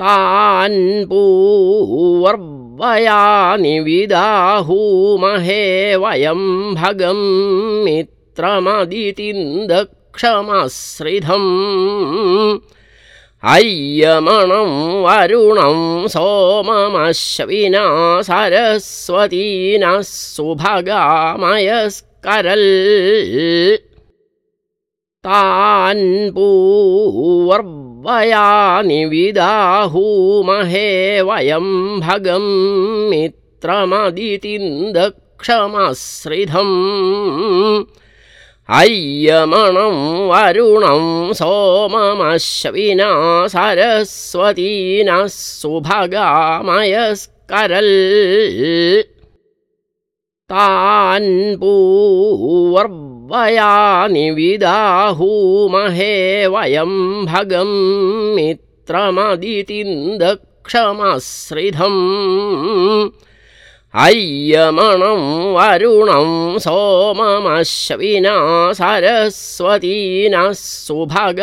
तान् पूवर्वयानि विदाहूमहे वयं भगं मित्रमदितिन्दक्षमश्रिधम् अय्यमणं वरुणं सोममश्विना सरस्वतीनः सुभगामयस्करल्। तान् पूवर्वयानि विदाहूमहे वयं भगं मित्रमदितिन्दक्षमश्रिधम् अय्यमणं वरुणं सोममश्विना सरस्वतीनः सुभगामयस्करल् तान् पूवर्वयानि विदाहूमहे वयं भगं मित्रमदितिन्दक्षमश्रिधम् अय्यमणं वरुणं सोममश्विना सरस्वतीनः सुभगामयस्करल्